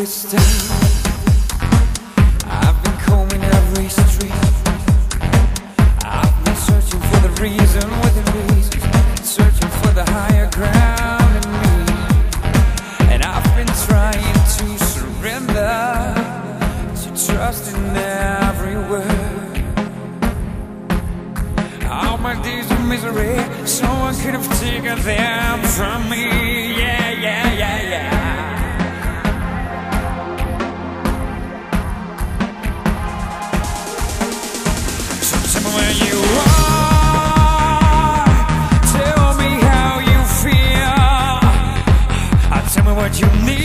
this town. I've been combing every street. I've been searching for the reason within me, searching for the higher ground in me. And I've been trying to surrender to trust in every word. All my days of misery, someone could have taken them from me. Yeah, yeah, yeah, yeah. You mean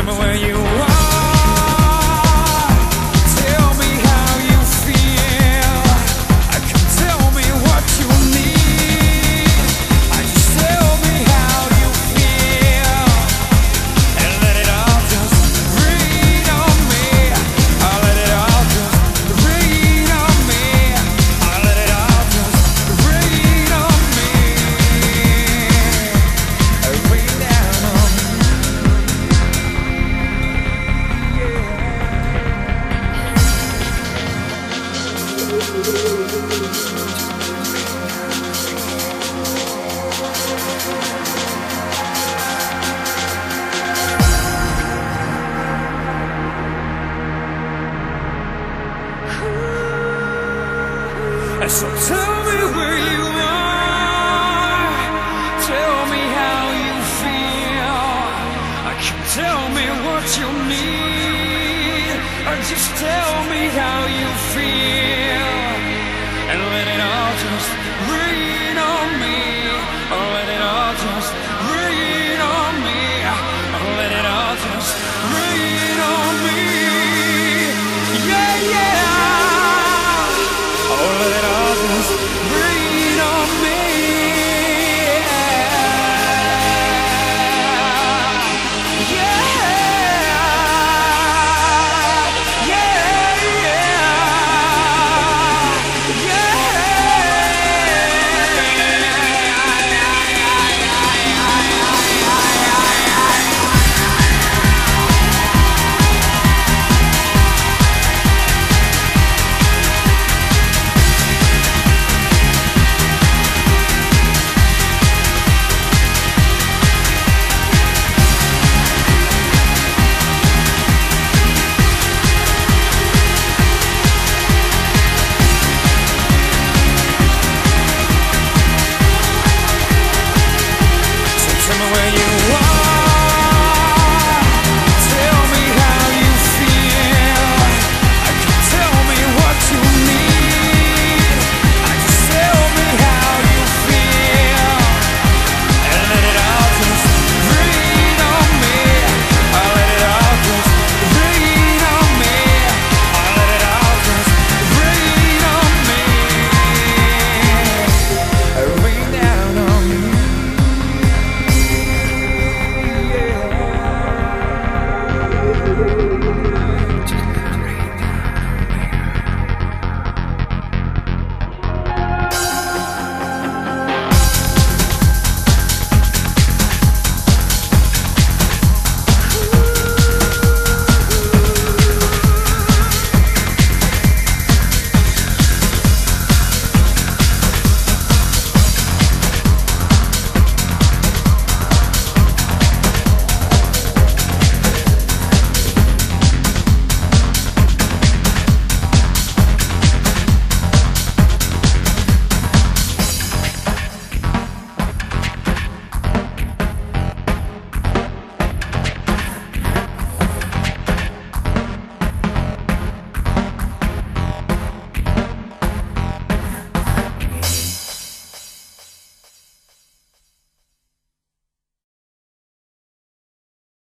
Show me where you are.